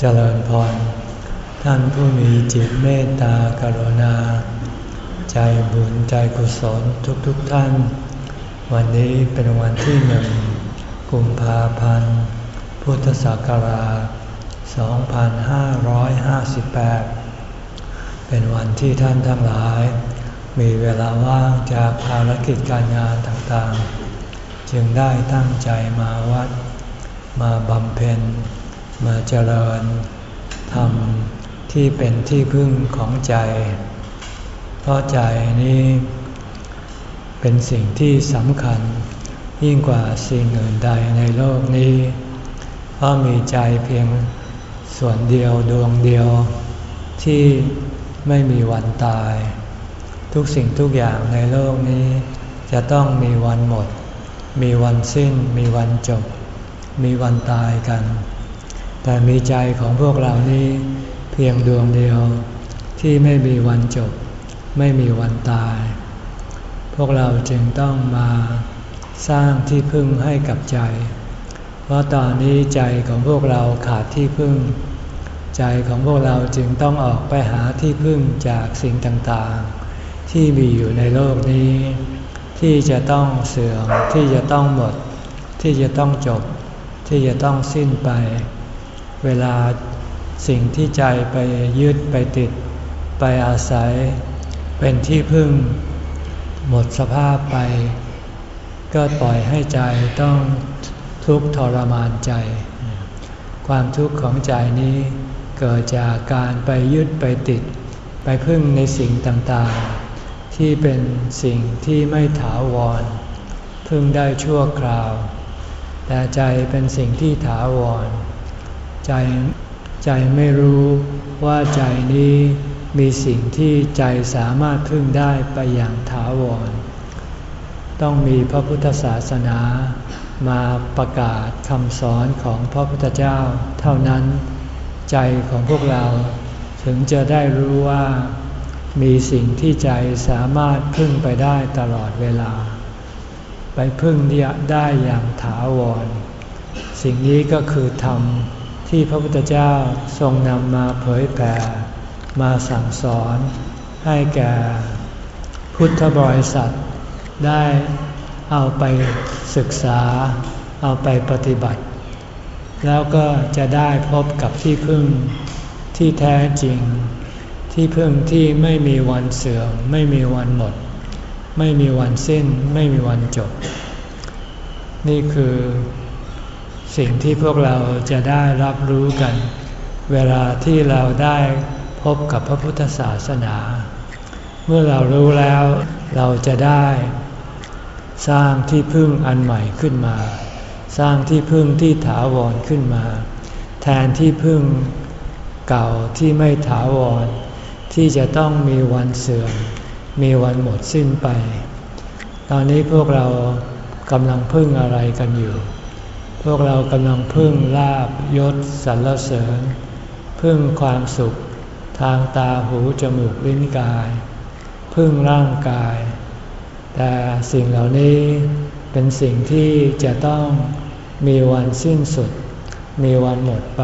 เจริญพร ท่านผู้มีจิตเมตตากรุณา ใจบุญใจกุศลทุกๆทท่าน วันนี้เป็นวันที่หนึ่งกุมภาพันธ์ พุทธศักราช 2558 เป็นวันที่ท่านทั้งหลาย มีเวลาว่างจากภารกิจการงานต่างๆ จึงได้ตั้งใจมาวัด มาบำเพ็ญ มาเจริญธรรมที่เป็นที่พึ่งของใจ เพราะใจนี้เป็นสิ่งที่สำคัญ ยิ่งกว่าสิ่งอื่นใดในโลกนี้ เพราะมีใจเพียงส่วนเดียวดวงเดียวที่ไม่มีวันตาย ทุกสิ่งทุกอย่างในโลกนี้ จะต้องมีวันหมด มีวันสิ้น มีวันจบ มีวันตายกัน แต่มีใจของพวกเรานี้เพียงดวงเดียวที่ไม่มีวันจบ ไม่มีวันตาย พวกเราจึงต้องมาสร้างที่พึ่งให้กับใจ เพราะตอนนี้ใจของพวกเราขาดที่พึ่ง ใจของพวกเราจึงต้องออกไปหาที่พึ่งจากสิ่งต่างๆ ที่มีอยู่ในโลกนี้ ที่จะต้องเสื่อมที่จะต้องหมด ที่จะต้องจบ ที่จะต้องสิ้นไป เวลาสิ่งที่ใจไปยึดไปติด ไปอาศัย เป็นที่พึ่ง หมดสภาพไป ก็ปล่อยให้ใจต้องทุกข์ทรมานใจ ความทุกข์ของใจนี้เกิดจากการไปยึดไปติด ไปพึ่งในสิ่งต่างๆ ที่เป็นสิ่งที่ไม่ถาวร พึ่งได้ชั่วคราว แต่ใจเป็นสิ่งที่ถาวร ใจใจไม่รู้ว่าใจนี้มีสิ่งที่ใจสามารถพึ่งได้ไปอย่างถาวร ต้องมีพระพุทธศาสนามาประกาศคำสอนของพระพุทธเจ้า เท่านั้นใจของพวกเราถึงจะได้รู้ว่ามีสิ่งที่ใจสามารถพึ่งไปได้ตลอดเวลา ไปพึ่งได้อย่างถาวร สิ่งนี้ก็คือธรรม ที่พระพุทธเจ้าทรงนำมาเผยแผ่มาสั่งสอนให้แก่พุทธบริษัท ได้เอาไปศึกษา เอาไปปฏิบัติ แล้วก็จะได้พบกับที่พึ่งที่แท้จริง ที่พึ่งที่ไม่มีวันเสื่อมไม่มีวันหมด ไม่มีวันสิ้น ไม่มีวันจบ นี่คือ สิ่งที่พวกเราจะได้รับรู้กัน เวลาที่เราได้พบกับพระพุทธศาสนา เมื่อเรารู้แล้วเราจะได้ สร้างที่พึ่งอันใหม่ขึ้นมา สร้างที่พึ่งที่ถาวรขึ้นมา แทนที่พึ่งเก่าที่ไม่ถาวร ที่จะต้องมีวันเสื่อม มีวันหมดสิ้นไป ตอนนี้พวกเรากำลังพึ่งอะไรกันอยู่ พวกเรากำลังพึ่งลาบยศสรรเสริญ พึ่งความสุขทางตาหูจมูกลิ้นกาย พึ่งร่างกาย แต่สิ่งเหล่านี้เป็นสิ่งที่จะต้องมีวันสิ้นสุด มีวันหมดไป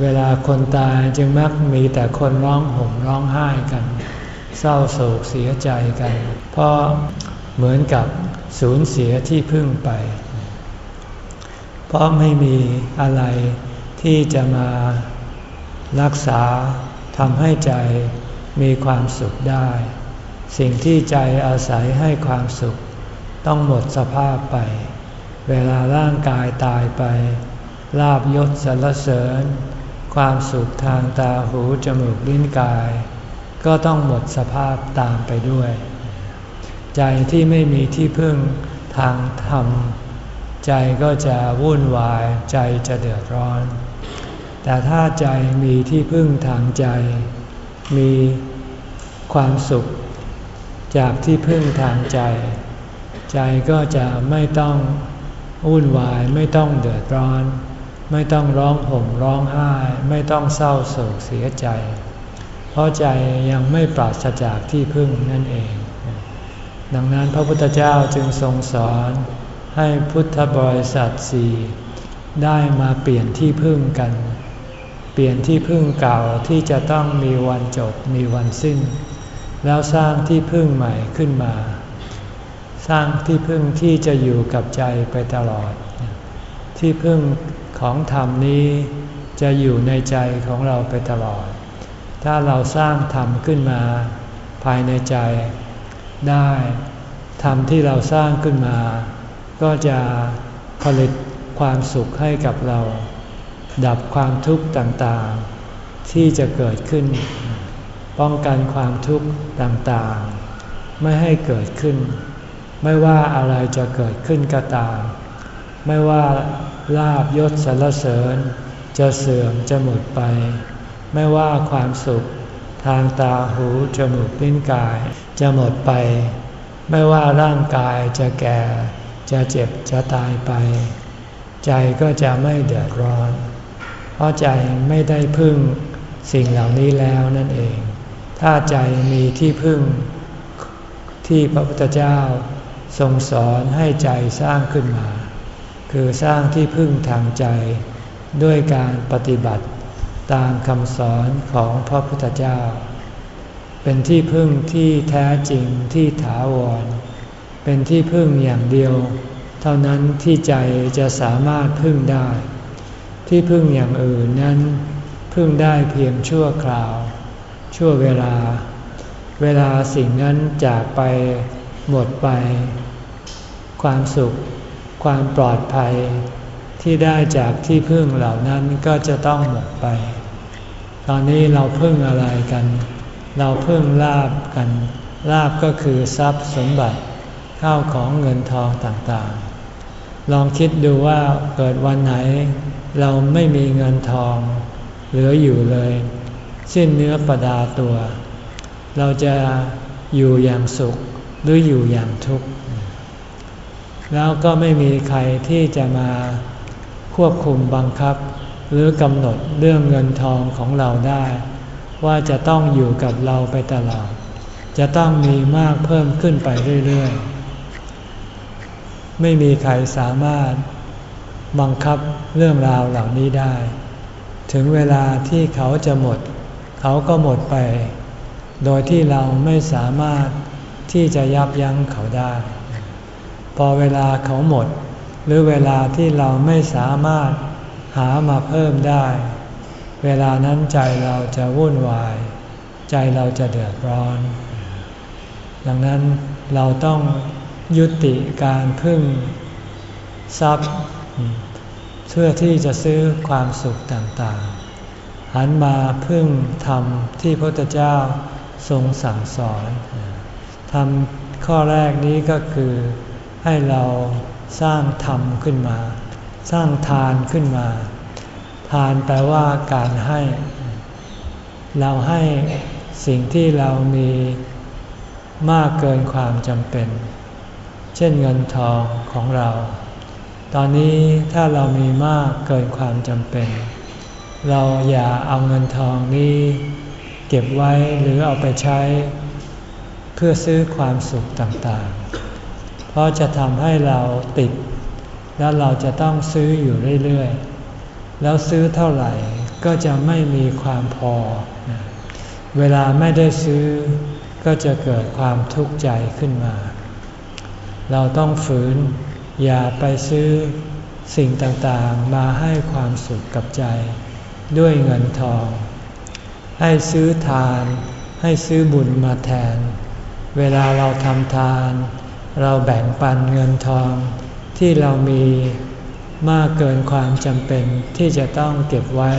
เวลาคนตายจึงมักมีแต่คนร้องห่มร้องไห้กัน เศร้าโศกเสียใจกัน เพราะเหมือนกับสูญเสียที่พึ่งไป เพราะไม่มีอะไรที่จะมารักษาทำให้ใจมีความสุขได้ สิ่งที่ใจอาศัยให้ความสุข ต้องหมดสภาพไป เวลาร่างกายตายไป ลาบยศสรรเสริญ ความสุขทางตาหูจมูกลิ้นกาย ก็ต้องหมดสภาพตามไปด้วย ใจที่ไม่มีที่พึ่งทางธรรม ใจก็จะวุ่นวายใจจะเดือดร้อน แต่ถ้าใจมีที่พึ่งทางใจ มีความสุข จากที่พึ่งทางใจ ใจก็จะไม่ต้องวุ่นวายไม่ต้องเดือดร้อน ไม่ต้องร้องห่มร้องไห้ ไม่ต้องเศร้าโศกเสียใจ เพราะใจยังไม่ปราศจากที่พึ่งนั่นเอง ดังนั้นพระพุทธเจ้าจึงทรงสอน ให้พุทธบริษัทสี่ได้มาเปลี่ยนที่พึ่งกัน เปลี่ยนที่พึ่งเก่าที่จะต้องมีวันจบมีวันสิ้น แล้วสร้างที่พึ่งใหม่ขึ้นมา สร้างที่พึ่งที่จะอยู่กับใจไปตลอด ที่พึ่งของธรรมนี้จะอยู่ในใจของเราไปตลอด ถ้าเราสร้างธรรมขึ้นมา ภายในใจได้ธรรมที่เราสร้างขึ้นมา ก็จะผลิตความสุขให้กับเรา ดับความทุกข์ต่างๆ ที่จะเกิดขึ้น ป้องกันความทุกข์ต่างๆ ไม่ให้เกิดขึ้น ไม่ว่าอะไรจะเกิดขึ้นก็ตาม ไม่ว่าลาบยศสรรเสริญ จะเสื่อมจะหมดไป ไม่ว่าความสุขทางตาหูจมูกลิ้นกายจะหมดไป ไม่ว่าร่างกายจะแก่ จะเจ็บจะตายไป ใจก็จะไม่เดือดร้อน เพราะใจไม่ได้พึ่งสิ่งเหล่านี้แล้วนั่นเอง ถ้าใจมีที่พึ่ง ที่พระพุทธเจ้าทรงสอนให้ใจสร้างขึ้นมา คือสร้างที่พึ่งทางใจด้วยการปฏิบัติตามคำสอนของพระพุทธเจ้า เป็นที่พึ่งที่แท้จริงที่ถาวร เป็นที่พึ่งอย่างเดียว เท่านั้นที่ใจจะสามารถพึ่งได้ ที่พึ่งอย่างอื่นนั้น พึ่งได้เพียงชั่วคราว ชั่วเวลา เวลาสิ่งนั้นจากไปหมดไป ความสุข ความปลอดภัย ที่ได้จากที่พึ่งเหล่านั้นก็จะต้องหมดไป ตอนนี้เราพึ่งอะไรกัน เราพึ่งลาบกัน ลาบก็คือทรัพย์สมบัติ ข้าวของเงินทองต่างๆ ลองคิดดูว่าเกิดวันไหน เราไม่มีเงินทอง เหลืออยู่เลย สิ้นเนื้อประดาตัว เราจะอยู่อย่างสุขหรืออยู่อย่างทุกข์ แล้วก็ไม่มีใครที่จะมาควบคุมบังคับ หรือกำหนดเรื่องเงินทองของเราได้ ว่าจะต้องอยู่กับเราไปตลอด จะต้องมีมากเพิ่มขึ้นไปเรื่อยๆ ไม่มีใครสามารถบังคับเรื่องราวเหล่านี้ได้ ถึงเวลาที่เขาจะหมด เขาก็หมดไป โดยที่เราไม่สามารถที่จะยับยั้งเขาได้ พอเวลาเขาหมด หรือเวลาที่เราไม่สามารถหามาเพิ่มได้ เวลานั้นใจเราจะวุ่นวาย ใจเราจะเดือดร้อน ดังนั้นเราต้อง ยุติการพึ่งทรัพย์เพื่อที่จะซื้อความสุขต่างๆ หันมาพึ่งธรรมที่พระพุทธเจ้าทรงสั่งสอนทำข้อแรกนี้ก็คือให้เราสร้างธรรมขึ้นมา สร้างทานขึ้นมา ทานแปลว่าการให้ เราให้สิ่งที่เรามีมากเกินความจำเป็น เช่นเงินทองของเรา ตอนนี้ถ้าเรามีมากเกินความจำเป็น เราอย่าเอาเงินทองนี้เก็บไว้หรือเอาไปใช้ เพื่อซื้อความสุขต่างๆ เพราะจะทำให้เราติด แล้วเราจะต้องซื้ออยู่เรื่อยๆ แล้วซื้อเท่าไหร่ก็จะไม่มีความพอ เวลาไม่ได้ซื้อก็จะเกิดความทุกข์ใจขึ้นมา เราต้องฝืน อย่าไปซื้อสิ่งต่างๆ มาให้ความสุขกับใจ ด้วยเงินทอง ให้ซื้อทาน ให้ซื้อบุญมาแทน เวลาเราทำทาน เราแบ่งปันเงินทอง ที่เรามีมากเกินความจำเป็นที่จะต้องเก็บไว้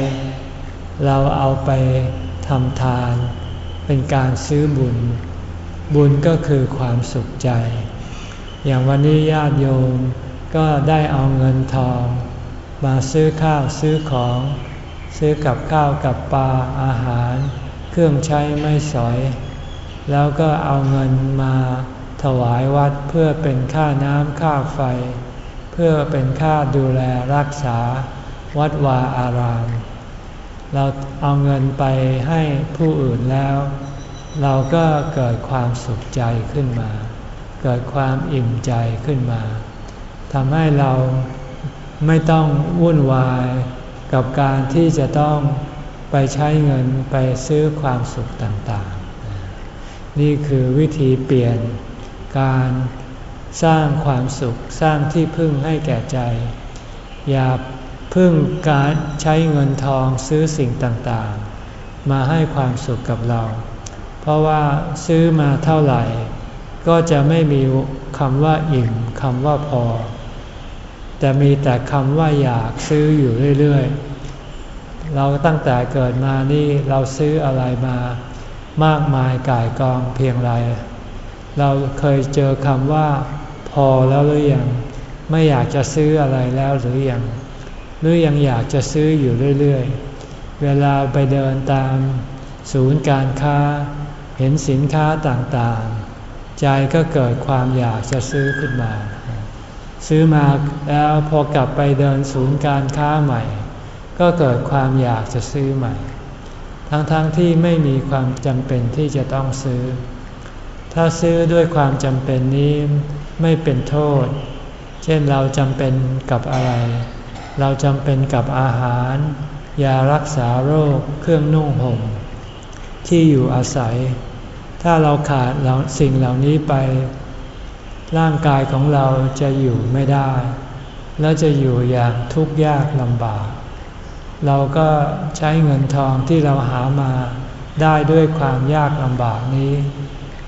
เราเอาไปทำทาน เป็นการซื้อบุญ บุญก็คือความสุขใจ อย่างวันนี้ญาติโยมก็ได้เอาเงินทอง มาซื้อข้าวซื้อของ ซื้อกับข้าวกับปลาอาหาร เครื่องใช้ไม่สอย แล้วก็เอาเงินมาถวายวัดเพื่อเป็นค่าน้ำค่าไฟ เพื่อเป็นค่าดูแลรักษาวัดวาอาราม เราเอาเงินไปให้ผู้อื่นแล้ว เราก็เกิดความสุขใจขึ้นมา เกิดความอิ่มใจขึ้นมาทำให้เราไม่ต้องวุ่นวายกับการที่จะต้องไปใช้เงินไปซื้อความสุขต่างๆ นี่คือวิธีเปลี่ยนการสร้างความสุขสร้างที่พึ่งให้แก่ใจ อย่าพึ่งการใช้เงินทองซื้อสิ่งต่างๆ มาให้ความสุขกับเรา เพราะว่าซื้อมาเท่าไหร่ ก็จะไม่มีคำว่าอิ่มคำว่าพอแต่มีแต่คำว่าอยากซื้ออยู่เรื่อยๆ เราตั้งแต่เกิดมานี่เราซื้ออะไรมามากมายก่ายกองเพียงไร เราเคยเจอคำว่า พอแล้วหรือยัง ไม่อยากจะซื้ออะไรแล้วหรือยัง หรือยังอยากจะซื้ออยู่เรื่อยๆ เวลาไปเดินตาม ศูนย์การค้า เห็นสินค้าต่างๆ ใจก็เกิดความอยากจะซื้อขึ้นมา ซื้อมาแล้วพอกลับไปเดินศูนย์การค้าใหม่ ก็เกิดความอยากจะซื้อใหม่ ทั้งๆทที่ไม่มีความจำเป็นที่จะต้องซื้อ ถ้าซื้อด้วยความจำเป็นนี้ไม่เป็นโทษ เช่นเราจำเป็นกับอะไร เราจำเป็นกับอาหาร ยารักษาโรค เครื่องนุ่งห่มที่อยู่อาศัย ถ้าเราขาดสิ่งเหล่านี้ไป ร่างกายของเราจะอยู่ไม่ได้ และจะอยู่อย่างทุกข์ยากลำบาก เราก็ใช้เงินทองที่เราหามาได้ด้วยความยากลำบากนี้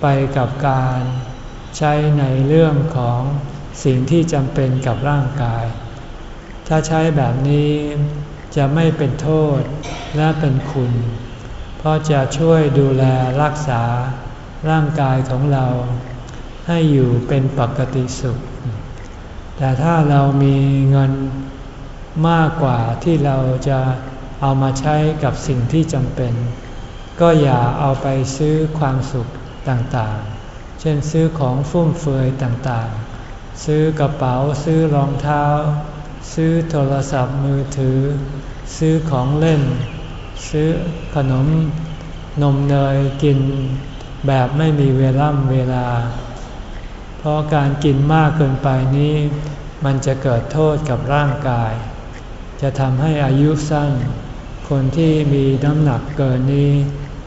ไปกับการใช้ในเรื่องของสิ่งที่จำเป็นกับร่างกาย ถ้าใช้แบบนี้จะไม่เป็นโทษและเป็นคุณ เพราะจะช่วยดูแลรักษาร่างกายของเรา ให้อยู่เป็นปกติสุข แต่ถ้าเรามีเงินมากกว่าที่เราจะเอามาใช้กับสิ่งที่จำเป็น ก็อย่าเอาไปซื้อความสุขต่างๆ เช่นซื้อของฟุ่มเฟือยต่างๆ ซื้อกระเป๋าซื้อรองเท้า ซื้อโทรศัพท์มือถือ ซื้อของเล่น ซื้อขนมนมเนยกินแบบไม่มีเวลาเวลา เพราะการกินมากเกินไปนี้ มันจะเกิดโทษกับร่างกาย จะทำให้อายุสั้น คนที่มีน้ำหนักเกินนี้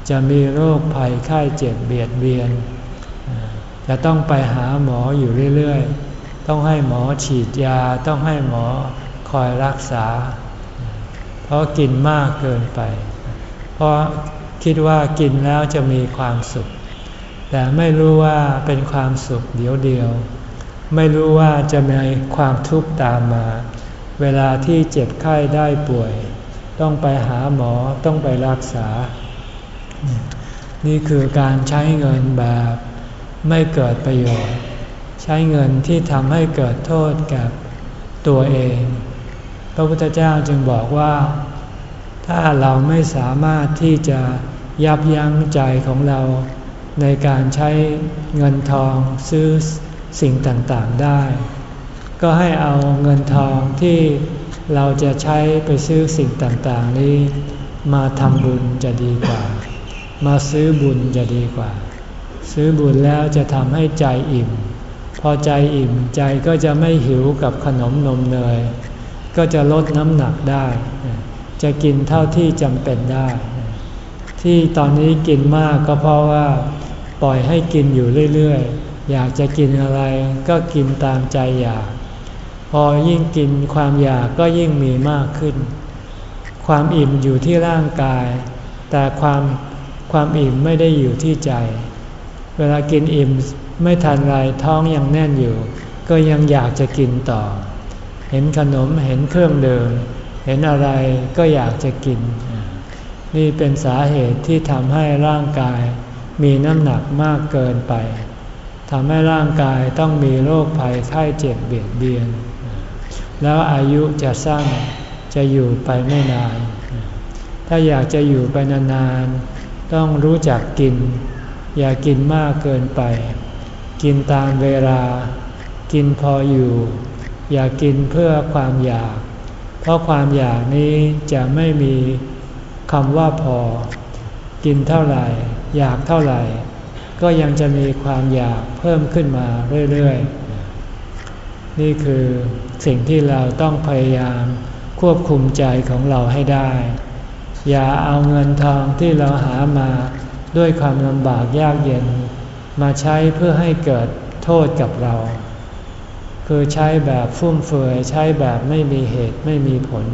จะมีโรคภัยไข้เจ็บเบียดเบียน จะต้องไปหาหมออยู่เรื่อยๆ ต้องให้หมอฉีดยาต้องให้หมอคอยรักษา เพราะกินมากเกินไป เพราะคิดว่ากินแล้วจะมีความสุข แต่ไม่รู้ว่าเป็นความสุขเดียวเดียว ไม่รู้ว่าจะมีความทุกข์ตามมา เวลาที่เจ็บไข้ได้ป่วย ต้องไปหาหมอต้องไปรักษา นี่คือการใช้เงินแบบไม่เกิดประโยชน์ ใช้เงินที่ทำให้เกิดโทษกับตัวเอง พระพุทธเจ้าจึงบอกว่า ถ้าเราไม่สามารถที่จะยับยั้งใจของเรา ในการใช้เงินทองซื้อสิ่งต่างๆได้ ก็ให้เอาเงินทองที่เราจะใช้ไปซื้อสิ่งต่างๆนี้ มาทำบุญจะดีกว่า มาซื้อบุญจะดีกว่า ซื้อบุญแล้วจะทำให้ใจอิ่ม พอใจอิ่มใจก็จะไม่หิวกับขนมนมเนย ก็จะลดน้ำหนักได้ จะกินเท่าที่จำเป็นได้ ที่ตอนนี้กินมากก็เพราะว่าปล่อยให้กินอยู่เรื่อยๆ อยากจะกินอะไรก็กินตามใจอยาก พอยิ่งกินความอยากก็ยิ่งมีมากขึ้น ความอิ่มอยู่ที่ร่างกาย แต่ความความอิ่มไม่ได้อยู่ที่ใจ เวลากินอิ่มไม่ทันไรท้องยังแน่นอยู่ ก็ยังอยากจะกินต่อ เห็นขนมเห็นเครื่องเดิม เห็นอะไรก็อยากจะกิน นี่เป็นสาเหตุที่ทำให้ร่างกายมีน้ำหนักมากเกินไปทำให้ร่างกายต้องมีโรคภัยไข้เจ็บเบียดเบียน แล้วอายุจะสั้นจะอยู่ไปไม่นาน ถ้าอยากจะอยู่ไปนานๆ ต้องรู้จักกิน อย่ากินมากเกินไป กินตามเวลา กินพออยู่ อย่ากินเพื่อความอยาก เพราะความอยากนี้จะไม่มีคำว่าพอ กินเท่าไหร่ อยากเท่าไหร่ ก็ยังจะมีความอยากเพิ่มขึ้นมาเรื่อยๆ นี่คือสิ่งที่เราต้องพยายามควบคุมใจของเราให้ได้ อย่าเอาเงินทองที่เราหามาด้วยความลำบากยากเย็น มาใช้เพื่อให้เกิดโทษกับเรา คือใช้แบบฟุ่มเฟือยใช้แบบไม่มีเหตุไม่มีผล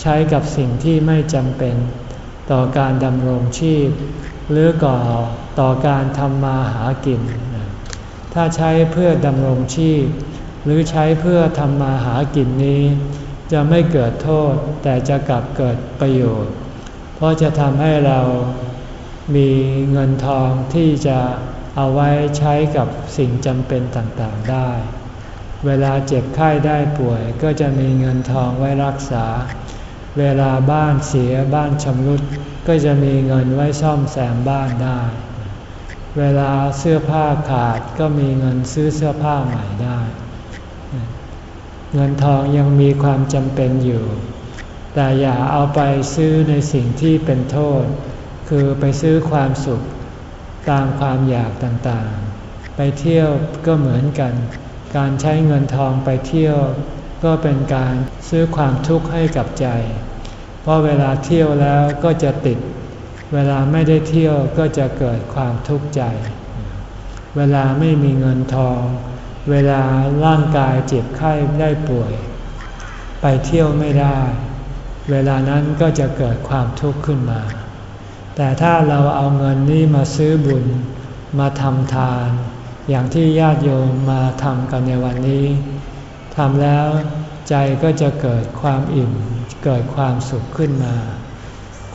ใช้กับสิ่งที่ไม่จำเป็น ต่อการดำรงชีพ หรือก่อต่อการทำมาหากิน ถ้าใช้เพื่อดำรงชีพ หรือใช้เพื่อทำมาหากินนี้ จะไม่เกิดโทษแต่จะกลับเกิดประโยชน์ เพราะจะทำให้เรามีเงินทองที่จะเอาไว้ใช้กับสิ่งจำเป็นต่างๆได้ เวลาเจ็บไข้ได้ป่วย ก็จะมีเงินทองไว้รักษา เวลาบ้านเสียบ้านชำรุด ก็จะมีเงินไว้ซ่อมแซมบ้านได้ เวลาเสื้อผ้าขาดก็มีเงินซื้อเสื้อผ้าใหม่ได้ เงินทองยังมีความจำเป็นอยู่ แต่อย่าเอาไปซื้อในสิ่งที่เป็นโทษ คือไปซื้อความสุขตามความอยากต่างๆ ไปเที่ยวก็เหมือนกัน การใช้เงินทองไปเที่ยว ก็เป็นการซื้อความทุกข์ให้กับใจ เพราะเวลาเที่ยวแล้วก็จะติด เวลาไม่ได้เที่ยวก็จะเกิดความทุกข์ใจ เวลาไม่มีเงินทอง เวลาร่างกายเจ็บไข้ได้ป่วย ไปเที่ยวไม่ได้ เวลานั้นก็จะเกิดความทุกข์ขึ้นมา แต่ถ้าเราเอาเงินนี้มาซื้อบุญมาทำทาน อย่างที่ญาติโยมมาทำกันในวันนี้ทำแล้วใจก็จะเกิดความอิ่ม เกิดความสุขขึ้นมา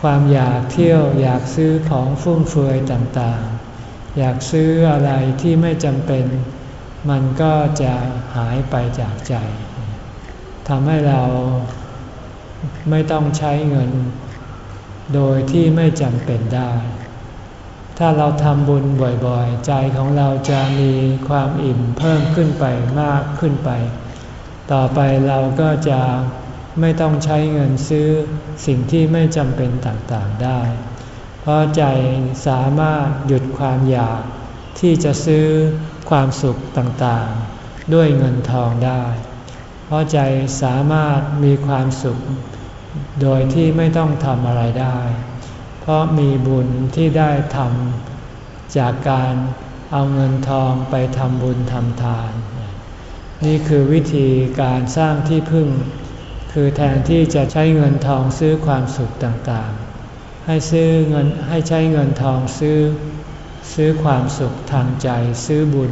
ความอยากเที่ยวอยากซื้อของฟุ่มเฟือยต่างๆ อยากซื้ออะไรที่ไม่จำเป็น มันก็จะหายไปจากใจทำให้เราไม่ต้องใช้เงิน โดยที่ไม่จำเป็นได้ ถ้าเราทำบุญบ่อยๆ ใจของเราจะมีความอิ่มเพิ่มขึ้นไปมากขึ้นไป ต่อไปเราก็จะไม่ต้องใช้เงินซื้อสิ่งที่ไม่จำเป็นต่างๆได้ เพราะใจสามารถหยุดความอยากที่จะซื้อความสุขต่างๆ ด้วยเงินทองได้ เพราะใจสามารถมีความสุข โดยที่ไม่ต้องทำอะไรได้ เพราะมีบุญที่ได้ทำจากการเอาเงินทองไปทำบุญทำทาน นี่คือวิธีการสร้างที่พึ่ง คือแทนที่จะใช้เงินทองซื้อความสุขต่างๆ ให้ซื้อเงินให้ใช้เงินทองซื้อ ซื้อความสุขทางใจซื้อบุญ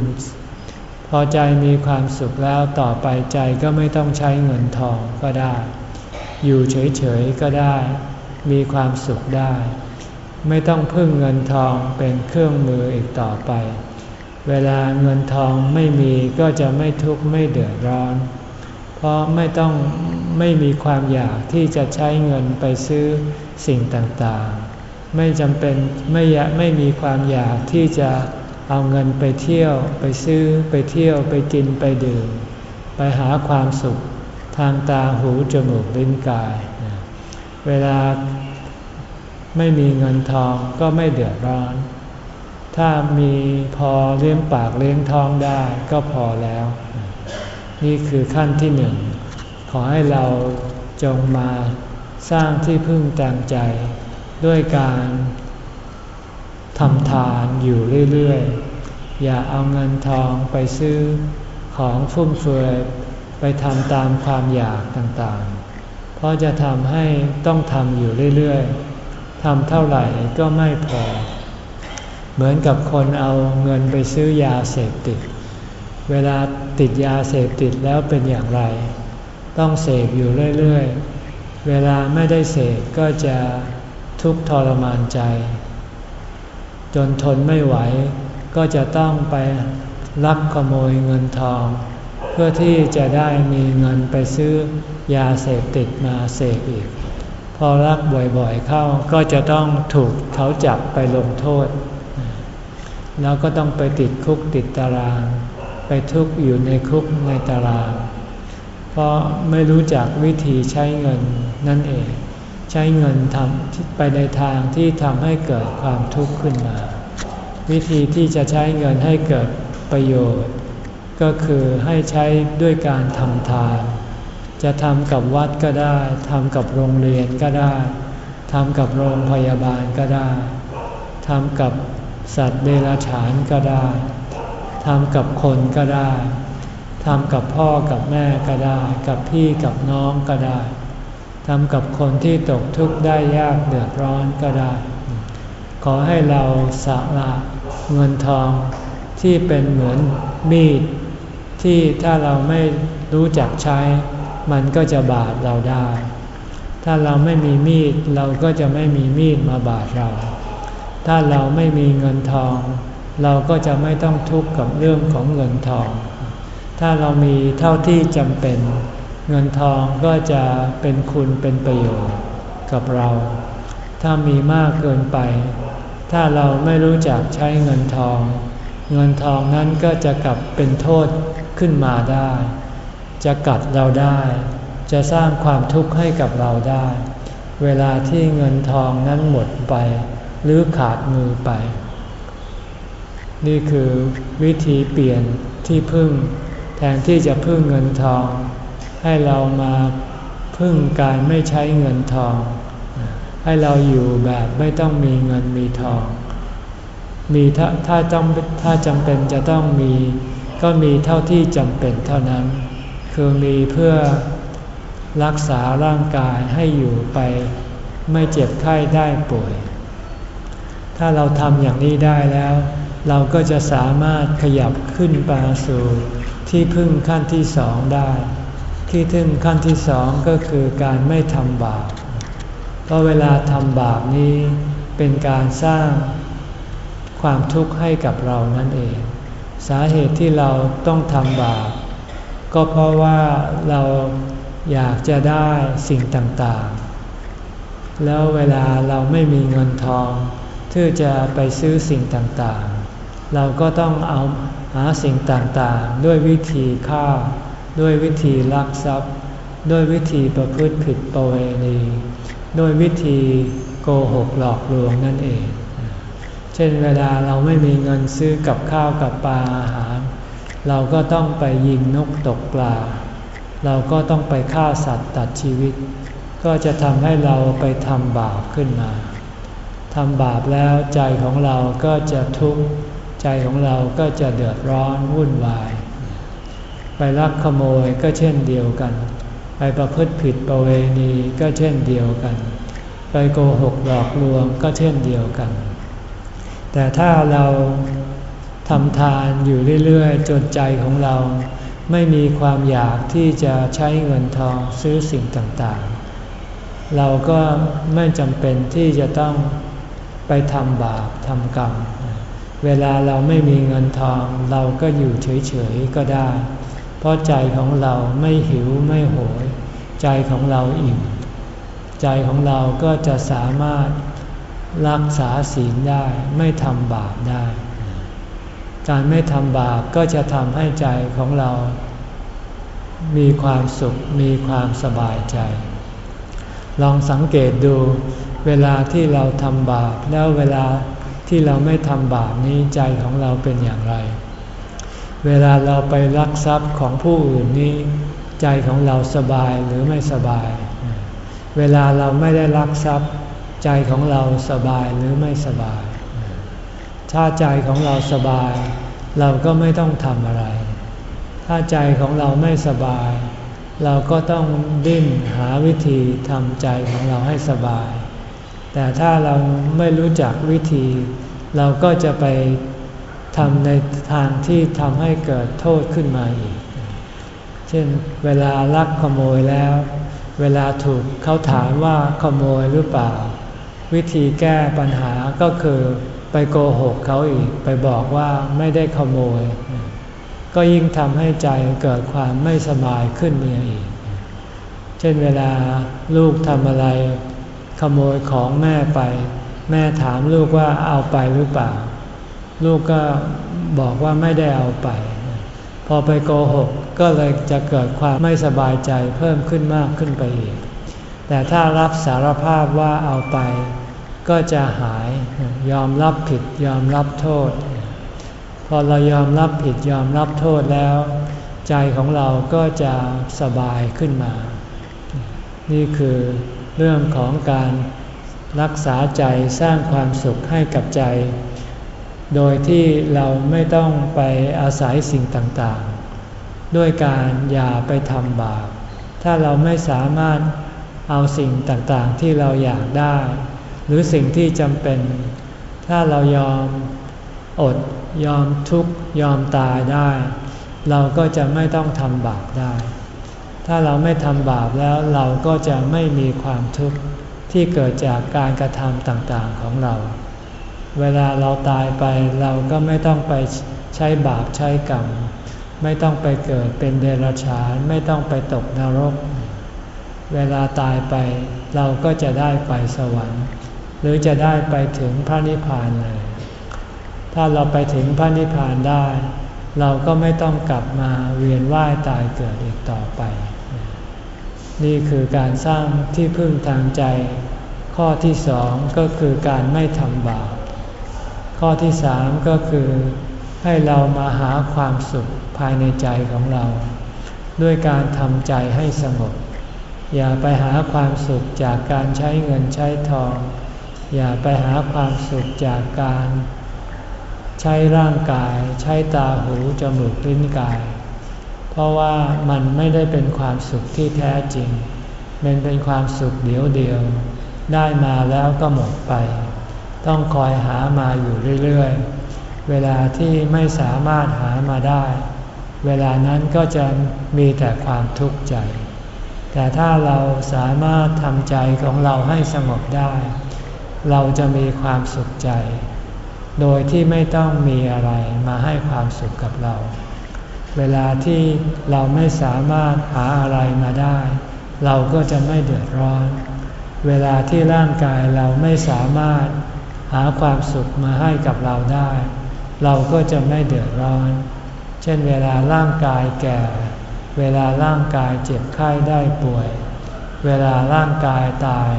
พอใจมีความสุขแล้วต่อไปใจก็ไม่ต้องใช้เงินทองก็ได้ อยู่เฉยๆก็ได้ มีความสุขได้ ไม่ต้องพึ่งเงินทองเป็นเครื่องมืออีกต่อไป เวลาเงินทองไม่มีก็จะไม่ทุกข์ไม่เดือดร้อน เพราะไม่ต้องไม่มีความอยากที่จะใช้เงินไปซื้อสิ่งต่างๆ ไม่จำเป็นไม่ยไม่มีความอยากที่จะเอาเงินไปเที่ยวไปซื้อไปเที่ยวไปกินไปดื่ม ไปหาความสุขทางตาหูจมูกลิ้นกาย เวลา ไม่มีเงินทองก็ไม่เดือดร้อน ถ้ามีพอเลี้ยงปากเลี้ยงท้องได้ก็พอแล้ว นี่คือขั้นที่หนึ่ง ขอให้เราจงมาสร้างที่พึ่งทางใจ ด้วยการทำทานอยู่เรื่อยๆ อย่าเอาเงินทองไปซื้อของฟุ่มเฟือยไปทำตามความอยากต่างๆ เพราะจะทำให้ต้องทำอยู่เรื่อยๆ ทำเท่าไหร่ก็ไม่พอ เหมือนกับคนเอาเงินไปซื้อยาเสพติด เวลาติดยาเสพติดแล้วเป็นอย่างไร ต้องเสพอยู่เรื่อยๆ เวลาไม่ได้เสพก็จะทุกข์ทรมานใจ จนทนไม่ไหวก็จะต้องไปลักขโมยเงินทอง เพื่อที่จะได้มีเงินไปซื้อยาเสพติดมาเสพอีก พอรักบ่อยๆเข้าก็จะต้องถูกเขาจับไปลงโทษ แล้วก็ต้องไปติดคุกติดตาราง ไปทุกข์อยู่ในคุกในตาราง เพราะไม่รู้จักวิธีใช้เงินนั่นเอง ใช้เงินทำไปในทางที่ทำให้เกิดความทุกข์ขึ้นมา วิธีที่จะใช้เงินให้เกิดประโยชน์ ก็คือให้ใช้ด้วยการทำทาน จะทำกับวัดก็ได้ทำกับโรงเรียนก็ได้ทำกับโรงพยาบาลก็ได้ทำกับสัตว์เดรัจฉานก็ได้ทำกับคนก็ได้ทำกับพ่อกับแม่ก็ได้ กับพี่กับน้องก็ได้ทำกับคนที่ตกทุกข์ได้ยากเดือดร้อนก็ได้ ขอให้เราสละเงินทองที่เป็นเหมือนมีด ที่ถ้าเราไม่รู้จักใช้ มันก็จะบาดเราได้ ถ้าเราไม่มีมีดเราก็จะไม่มีมีดมาบาดเรา ถ้าเราไม่มีเงินทอง เราก็จะไม่ต้องทุกข์กับเรื่องของเงินทอง ถ้าเรามีเท่าที่จำเป็น เงินทองก็จะเป็นคุณเป็นประโยชน์กับเรา ถ้ามีมากเกินไป ถ้าเราไม่รู้จักใช้เงินทอง เงินทองนั้นก็จะกลับเป็นโทษขึ้นมาได้ จะกัดเราได้ จะสร้างความทุกข์ให้กับเราได้ เวลาที่เงินทองนั้นหมดไป หรือขาดมือไป นี่คือวิธีเปลี่ยนที่พึ่ง แทนที่จะพึ่งเงินทอง ให้เรามาพึ่งการไม่ใช้เงินทอง ให้เราอยู่แบบไม่ต้องมีเงินมีทอง มีถ้าถ้าจำถ้าจำเป็นจะต้องมี ก็มีเท่าที่จำเป็นเท่านั้น คือมีเพื่อรักษาร่างกายให้อยู่ไปไม่เจ็บไข้ได้ป่วย ถ้าเราทำอย่างนี้ได้แล้ว เราก็จะสามารถขยับขึ้นไปสู่ที่พึ่งขั้นที่สองได้ ที่พึ่งขั้นที่สองก็คือการไม่ทำบาป เพราะเวลาทำบาปนี้เป็นการสร้างความทุกข์ให้กับเรานั่นเอง สาเหตุที่เราต้องทำบาป ก็เพราะว่าเราอยากจะได้สิ่งต่างๆ แล้วเวลาเราไม่มีเงินทองที่จะไปซื้อสิ่งต่างๆ เราก็ต้องเอาหาสิ่งต่างๆ ด้วยวิธีฆ่า ด้วยวิธีลักทรัพย์ ด้วยวิธีประพฤติผิดประเวณี ด้วยวิธีโกหกหลอกลวงนั่นเอง เช่นเวลาเราไม่มีเงินซื้อกับข้าวกับปลาอาหาร เราก็ต้องไปยิงนกตกปลา เราก็ต้องไปฆ่าสัตว์ตัดชีวิต ก็จะทำให้เราไปทำบาปขึ้นมาทำบาปแล้วใจของเราก็จะทุกข์ใจของเราก็จะเดือดร้อนวุ่นวาย ไปลักขโมยก็เช่นเดียวกัน ไปประพฤติผิดประเวณีก็เช่นเดียวกัน ไปโกหกหลอกลวงก็เช่นเดียวกัน แต่ถ้าเรา ทำทานอยู่เรื่อยๆ จนใจของเรา ไม่มีความอยากที่จะใช้เงินทองซื้อสิ่งต่างๆ เราก็ไม่จำเป็นที่จะต้องไปทำบาปทำกรรม เวลาเราไม่มีเงินทองเราก็อยู่เฉยๆก็ได้ เพราะใจของเราไม่หิวไม่โหย ใจของเราอิ่ม ใจของเราก็จะสามารถรักษาศีลได้ไม่ทำบาปได้ การไม่ทำบาปก็จะทำให้ใจของเรา มีความสุขมีความสบายใจ ลองสังเกตดูเวลาที่เราทำบาปแล้วเวลาที่เราไม่ทำบาปนี้ใจของเราเป็นอย่างไร เวลาเราไปรักทรัพย์ของผู้อื่นนี้ ใจของเราสบายหรือไม่สบาย เวลาเราไม่ได้รักทรัพย์ ใจของเราสบายหรือไม่สบาย ถ้าใจของเราสบาย เราก็ไม่ต้องทำอะไร ถ้าใจของเราไม่สบาย เราก็ต้องดิ้นหาวิธีทำใจของเราให้สบาย แต่ถ้าเราไม่รู้จักวิธี เราก็จะไปทำในทางที่ทำให้เกิดโทษขึ้นมาอีก เช่นเวลาลักขโมยแล้ว เวลาถูกเขาถามว่าขโมยหรือเปล่า วิธีแก้ปัญหาก็คือ ไปโกหกเขาอีก ไปบอกว่าไม่ได้ขโมย ก็ยิ่งทำให้ใจเกิดความไม่สบายขึ้นมาอีก เช่นเวลาลูกทำอะไร ขโมยของแม่ไป แม่ถามลูกว่าเอาไปหรือเปล่า ลูกก็บอกว่าไม่ได้เอาไป พอไปโกหกก็เลยจะเกิดความไม่สบายใจเพิ่มขึ้นมากขึ้นไปอีก แต่ถ้ารับสารภาพว่าเอาไป ก็จะหายยอมรับผิดยอมรับโทษ พอเรายอมรับผิดยอมรับโทษแล้ว ใจของเราก็จะสบายขึ้นมา นี่คือเรื่องของการรักษาใจสร้างความสุขให้กับใจ โดยที่เราไม่ต้องไปอาศัยสิ่งต่างๆ ด้วยการอย่าไปทำบาป ถ้าเราไม่สามารถเอาสิ่งต่างๆที่เราอยากได้ หรือสิ่งที่จำเป็น ถ้าเรายอมอดยอมทุกข์ยอมตายได้ เราก็จะไม่ต้องทำบาปได้ ถ้าเราไม่ทำบาปแล้วเราก็จะไม่มีความทุกข์ที่เกิดจากการกระทำต่างๆของเรา เวลาเราตายไปเราก็ไม่ต้องไปใช้บาปใช้กรรม ไม่ต้องไปเกิดเป็นเดรัจฉานไม่ต้องไปตกนรก เวลาตายไปเราก็จะได้ไปสวรรค์ หรือจะได้ไปถึงพระนิพพานเลย ถ้าเราไปถึงพระนิพพานได้ เราก็ไม่ต้องกลับมาเวียนว่ายตายเกิดอีกต่อไป นี่คือการสร้างที่พึ่งทางใจ ข้อที่สองก็คือการไม่ทำบาป ข้อที่สามก็คือให้เรามาหาความสุขภายในใจของเรา ด้วยการทำใจให้สงบอย่าไปหาความสุขจากการใช้เงินใช้ทอง อย่าไปหาความสุขจากการ ใช้ร่างกายใช้ตาหูจมูกลิ้นกาย เพราะว่ามันไม่ได้เป็นความสุขที่แท้จริง มันเป็นความสุขเดียวเดียว ได้มาแล้วก็หมดไป ต้องคอยหามาอยู่เรื่อยๆ เวลาที่ไม่สามารถหามาได้ เวลานั้นก็จะมีแต่ความทุกข์ใจ แต่ถ้าเราสามารถทำใจของเราให้สงบได้ เราจะมีความสุขใจ โดยที่ไม่ต้องมีอะไรมาให้ความสุขกับเรา เวลาที่เราไม่สามารถหาอะไรมาได้ เราก็จะไม่เดือดร้อน เวลาที่ร่างกายเราไม่สามารถหาความสุขมาให้กับเราได้ เราก็จะไม่เดือดร้อน เช่นเวลาร่างกายแก่ เวลาร่างกายเจ็บไข้ได้ป่วย เวลาร่างกายตาย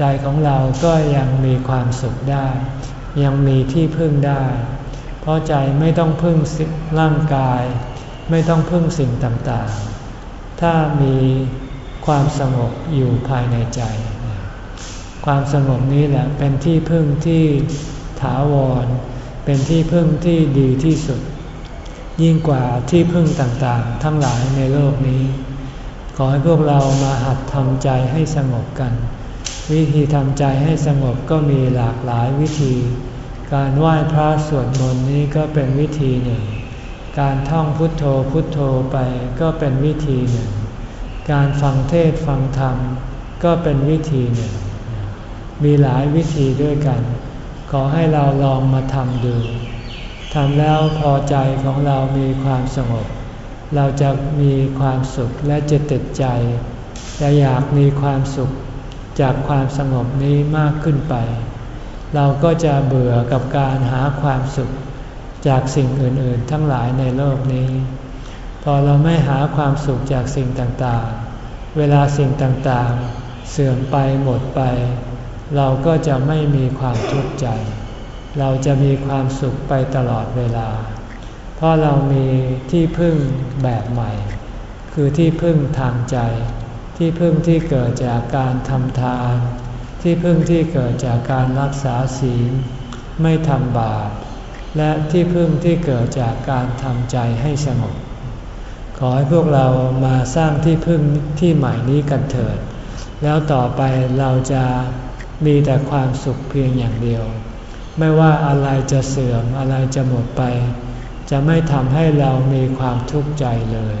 ใจของเราก็ยังมีความสุขได้ ยังมีที่พึ่งได้ เพราะใจไม่ต้องพึ่งร่างกาย ไม่ต้องพึ่งสิ่งต่างๆ ถ้ามีความสงบอยู่ภายในใจ ความสงบนี้แหละเป็นที่พึ่งที่ถาวร เป็นที่พึ่งที่ดีที่สุด ยิ่งกว่าที่พึ่งต่างๆ ทั้งหลายในโลกนี้ ขอให้พวกเรามาหัดทำใจให้สงบกัน วิธีทำใจให้สงบก็มีหลากหลายวิธี การไหว้พระสวดมนต์นี้ก็เป็นวิธีหนึ่ง การท่องพุทโธพุทโธไปก็เป็นวิธีหนึ่ง การฟังเทศฟังธรรมก็เป็นวิธีหนึ่ง มีหลายวิธีด้วยกัน ขอให้เราลองมาทำดูทำแล้วพอใจของเรามีความสงบ เราจะมีความสุขและจะติดใจจะอยากมีความสุข จากความสงบนี้มากขึ้นไป เราก็จะเบื่อกับการหาความสุข จากสิ่งอื่น ๆ ทั้งหลายในโลกนี้ พอเราไม่หาความสุขจากสิ่งต่างๆ เวลาสิ่งต่างๆ เสื่อมไปหมดไป เราก็จะไม่มีความทุกข์ใจ เราจะมีความสุขไปตลอดเวลา เพราะเรามีที่พึ่งแบบใหม่ คือที่พึ่งทางใจ ที่พึ่งที่เกิดจากการทำทาน ที่พึ่งที่เกิดจากการรักษาศีล ไม่ทำบาป และที่พึ่งที่เกิดจากการทำใจให้สงบ ขอให้พวกเรามาสร้างที่พึ่งที่ใหม่นี้กันเถิด แล้วต่อไปเราจะมีแต่ความสุขเพียงอย่างเดียว ไม่ว่าอะไรจะเสื่อมอะไรจะหมดไป จะไม่ทำให้เรามีความทุกข์ใจเลย